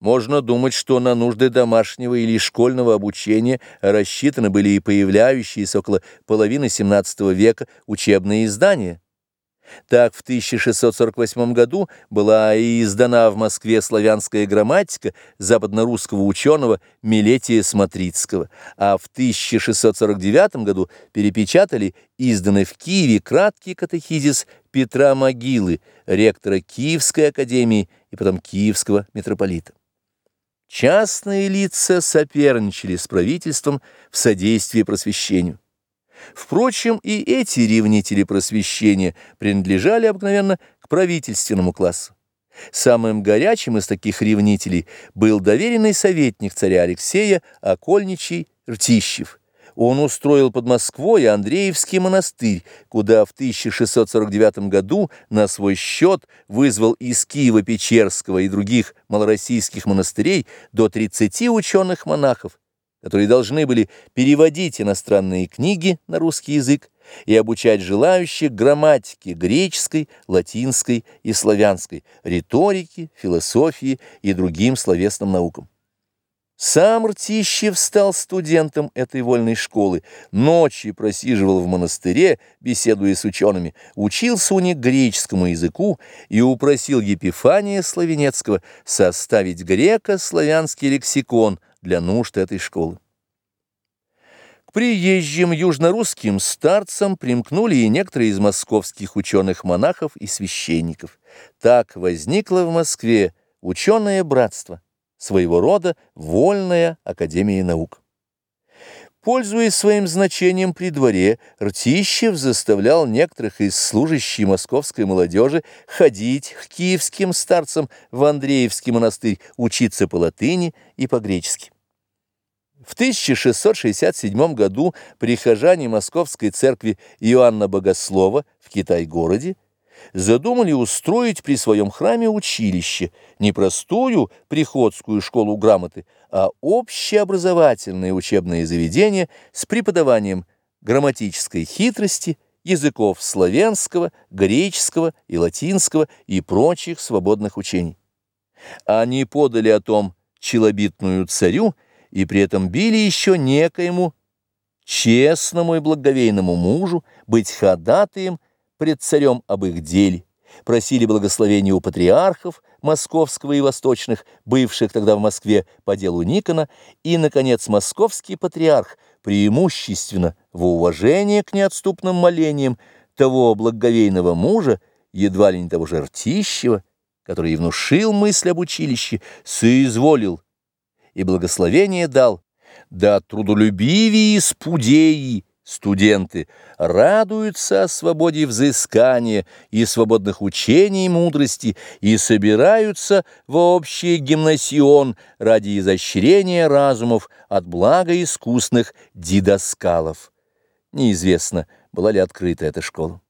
Можно думать, что на нужды домашнего или школьного обучения рассчитаны были и появляющиеся около половины XVII века учебные издания. Так в 1648 году была издана в Москве славянская грамматика западно-русского ученого Милетия Смотрицкого, а в 1649 году перепечатали изданный в Киеве краткий катехизис Петра Могилы, ректора Киевской академии и потом Киевского митрополита. Частные лица соперничали с правительством в содействии просвещению. Впрочем, и эти ревнители просвещения принадлежали обыкновенно к правительственному классу. Самым горячим из таких ревнителей был доверенный советник царя Алексея Окольничий Ртищев. Он устроил под Москвой Андреевский монастырь, куда в 1649 году на свой счет вызвал из Киева-Печерского и других малороссийских монастырей до 30 ученых-монахов, которые должны были переводить иностранные книги на русский язык и обучать желающих грамматике греческой, латинской и славянской, риторике, философии и другим словесным наукам. Сам Ртищев стал студентом этой вольной школы, ночи просиживал в монастыре, беседуя с учеными, учился у них греческому языку и упросил Епифания Славенецкого составить греко-славянский лексикон – для нужд этой школы. К приезжим южнорусским старцам примкнули и некоторые из московских ученых-монахов и священников. Так возникло в Москве ученое братство, своего рода вольная академия наук. Пользуясь своим значением при дворе, Ртищев заставлял некоторых из служащей московской молодежи ходить к киевским старцам в Андреевский монастырь, учиться по латыни и по-гречески. В 1667 году прихожане Московской церкви Иоанна Богослова в Китай-городе задумали устроить при своем храме училище, не простую приходскую школу грамоты, а общеобразовательное учебное заведение с преподаванием грамматической хитрости, языков славянского, греческого и латинского и прочих свободных учений. Они подали о том челобитную царю и при этом били еще некоему честному и благоговейному мужу быть ходатаем пред царем об их деле, просили благословения у патриархов московского и восточных, бывших тогда в Москве по делу Никона, и, наконец, московский патриарх, преимущественно в уважение к неотступным молениям того благоговейного мужа, едва ли не того же Ртищева, который и внушил мысль об училище, соизволил и благословение дал, да трудолюбивее спудеи, Студенты радуются о свободе взыскания и свободных учений мудрости и собираются в общий гимнасион ради изощрения разумов от благоискусных дидоскалов. Неизвестно, была ли открыта эта школа.